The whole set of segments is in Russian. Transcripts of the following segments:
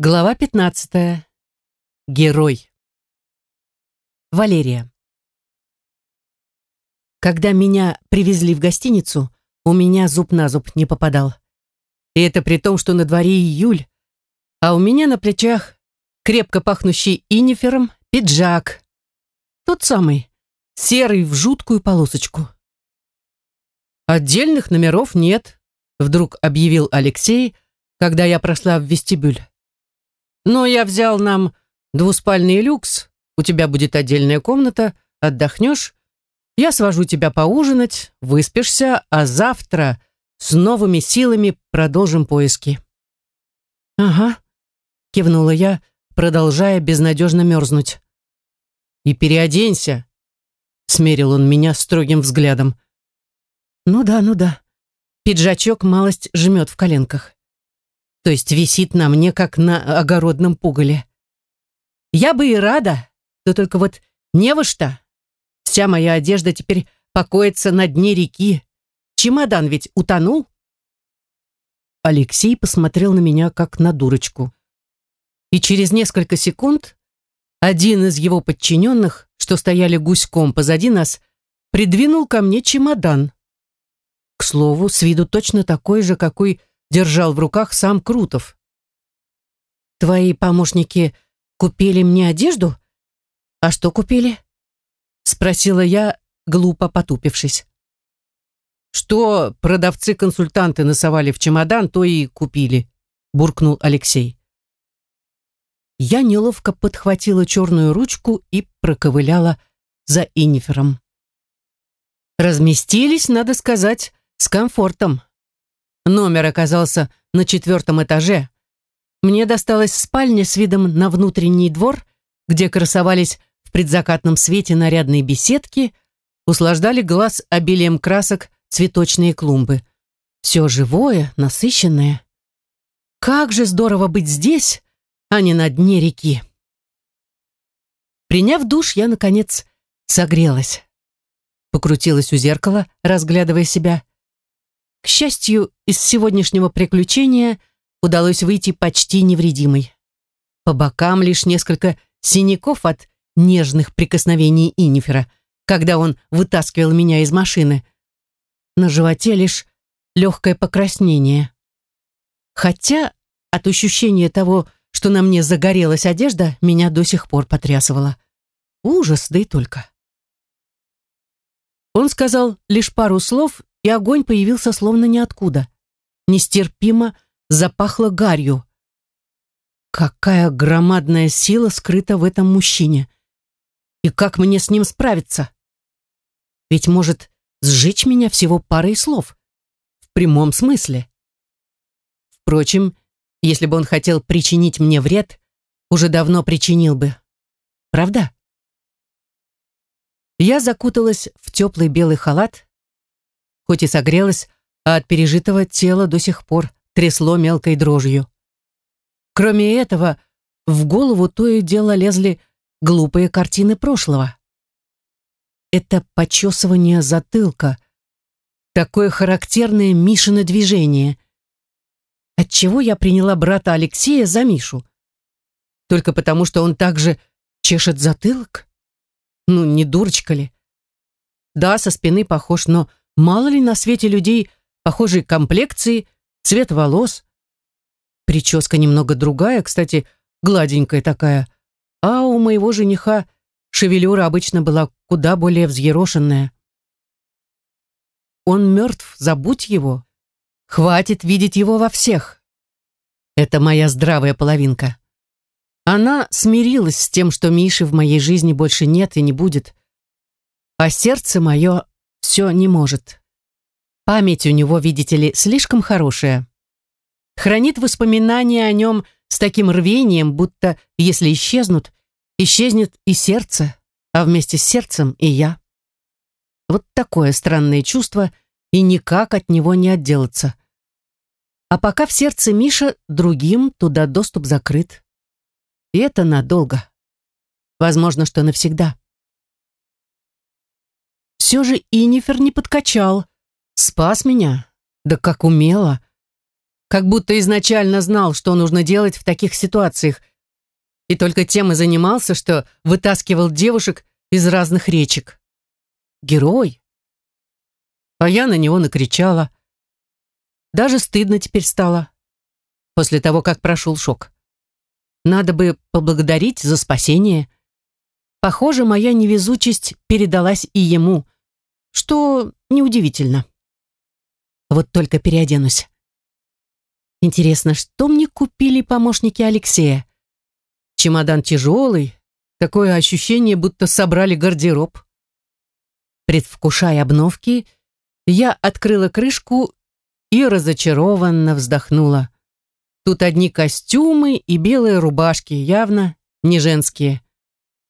Глава 15. Герой. Валерия. Когда меня привезли в гостиницу, у меня зуб на зуб не попадал. И это при том, что на дворе июль, а у меня на плечах крепко пахнущий инифером пиджак. Тот самый, серый в жуткую полосочку. «Отдельных номеров нет», — вдруг объявил Алексей, когда я прошла в вестибюль. Но я взял нам двуспальный люкс, у тебя будет отдельная комната, отдохнешь, я свожу тебя поужинать, выспишься, а завтра с новыми силами продолжим поиски». «Ага», — кивнула я, продолжая безнадежно мерзнуть. «И переоденься», — смерил он меня строгим взглядом. «Ну да, ну да. Пиджачок малость жмет в коленках то есть висит на мне, как на огородном пугале. Я бы и рада, да только вот не во что. Вся моя одежда теперь покоится на дне реки. Чемодан ведь утонул. Алексей посмотрел на меня, как на дурочку. И через несколько секунд один из его подчиненных, что стояли гуськом позади нас, придвинул ко мне чемодан. К слову, с виду точно такой же, какой держал в руках сам Крутов. «Твои помощники купили мне одежду? А что купили?» Спросила я, глупо потупившись. «Что продавцы-консультанты насовали в чемодан, то и купили», буркнул Алексей. Я неловко подхватила черную ручку и проковыляла за Инифером. Разместились, надо сказать, с комфортом. Номер оказался на четвертом этаже. Мне досталась спальня с видом на внутренний двор, где красовались в предзакатном свете нарядные беседки, услаждали глаз обилием красок цветочные клумбы. Все живое, насыщенное. Как же здорово быть здесь, а не на дне реки. Приняв душ, я, наконец, согрелась. Покрутилась у зеркала, разглядывая себя. К счастью, из сегодняшнего приключения удалось выйти почти невредимой. По бокам лишь несколько синяков от нежных прикосновений Инифера, когда он вытаскивал меня из машины. На животе лишь легкое покраснение. Хотя от ощущения того, что на мне загорелась одежда, меня до сих пор потрясывало. Ужас, да и только. Он сказал лишь пару слов и огонь появился словно ниоткуда. Нестерпимо запахло гарью. Какая громадная сила скрыта в этом мужчине. И как мне с ним справиться? Ведь может сжечь меня всего парой слов. В прямом смысле. Впрочем, если бы он хотел причинить мне вред, уже давно причинил бы. Правда? Я закуталась в теплый белый халат, хоть и согрелась, а от пережитого тела до сих пор трясло мелкой дрожью. Кроме этого, в голову то и дело лезли глупые картины прошлого. Это почесывание затылка, такое характерное Мишино движение. Отчего я приняла брата Алексея за Мишу? Только потому, что он также чешет затылок? Ну, не дурочка ли? Да, со спины похож, но Мало ли на свете людей похожей комплекции, цвет волос. Прическа немного другая, кстати, гладенькая такая. А у моего жениха шевелюра обычно была куда более взъерошенная. Он мертв, забудь его. Хватит видеть его во всех. Это моя здравая половинка. Она смирилась с тем, что Миши в моей жизни больше нет и не будет. А сердце мое все не может. Память у него, видите ли, слишком хорошая. Хранит воспоминания о нем с таким рвением, будто, если исчезнут, исчезнет и сердце, а вместе с сердцем и я. Вот такое странное чувство, и никак от него не отделаться. А пока в сердце Миша другим туда доступ закрыт. И это надолго. Возможно, что навсегда. Все же Инифер не подкачал. Спас меня. Да как умело. как будто изначально знал, что нужно делать в таких ситуациях, и только тем и занимался, что вытаскивал девушек из разных речек. Герой. А я на него накричала. Даже стыдно теперь стало, после того, как прошел шок. Надо бы поблагодарить за спасение. Похоже, моя невезучесть передалась и ему, что неудивительно. Вот только переоденусь. Интересно, что мне купили помощники Алексея? Чемодан тяжелый, такое ощущение, будто собрали гардероб. Предвкушая обновки, я открыла крышку и разочарованно вздохнула. Тут одни костюмы и белые рубашки, явно не женские.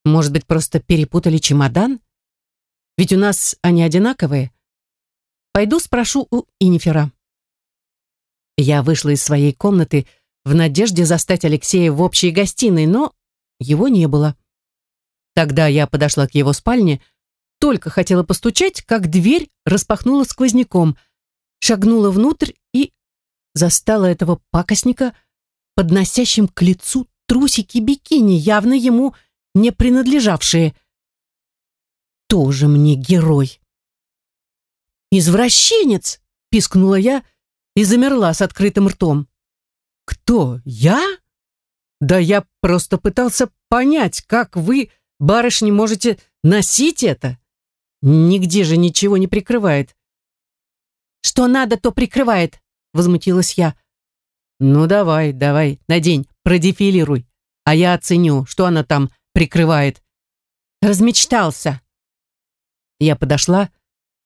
Может быть, просто перепутали чемодан? Ведь у нас они одинаковые. Пойду спрошу у Инифера. Я вышла из своей комнаты в надежде застать Алексея в общей гостиной, но его не было. Тогда я подошла к его спальне, только хотела постучать, как дверь распахнула сквозняком, шагнула внутрь и застала этого пакостника, подносящим к лицу трусики бикини, явно ему не принадлежавшие. Тоже мне герой. «Извращенец!» — пискнула я — и замерла с открытым ртом. «Кто? Я? Да я просто пытался понять, как вы, барышни, можете носить это. Нигде же ничего не прикрывает». «Что надо, то прикрывает», — возмутилась я. «Ну давай, давай, надень, продефилируй, а я оценю, что она там прикрывает». Размечтался. Я подошла,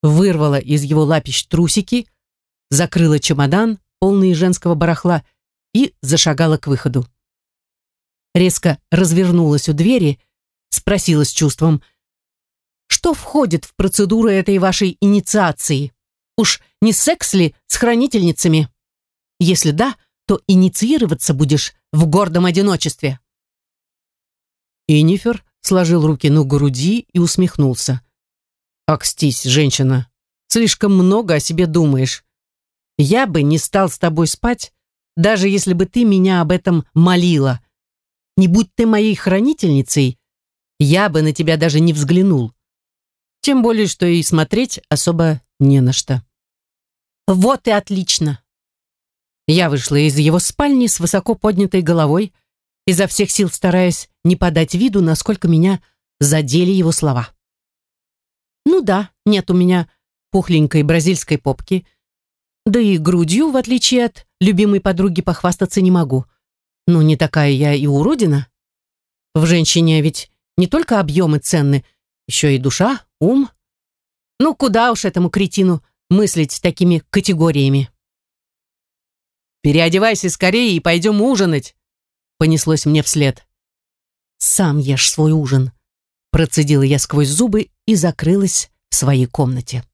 вырвала из его лапищ трусики, закрыла чемодан, полный женского барахла, и зашагала к выходу. Резко развернулась у двери, спросила с чувством, что входит в процедуру этой вашей инициации? Уж не секс ли с хранительницами? Если да, то инициироваться будешь в гордом одиночестве. Инифер сложил руки на груди и усмехнулся. «Акстись, женщина, слишком много о себе думаешь. Я бы не стал с тобой спать, даже если бы ты меня об этом молила. Не будь ты моей хранительницей, я бы на тебя даже не взглянул. Тем более, что и смотреть особо не на что. Вот и отлично. Я вышла из его спальни с высоко поднятой головой, изо всех сил стараясь не подать виду, насколько меня задели его слова. Ну да, нет у меня пухленькой бразильской попки, да и грудью, в отличие от любимой подруги, похвастаться не могу. Но не такая я и уродина. В женщине ведь не только объемы ценны, еще и душа, ум. Ну, куда уж этому кретину мыслить такими категориями? «Переодевайся скорее и пойдем ужинать», — понеслось мне вслед. «Сам ешь свой ужин», — процедила я сквозь зубы и закрылась в своей комнате.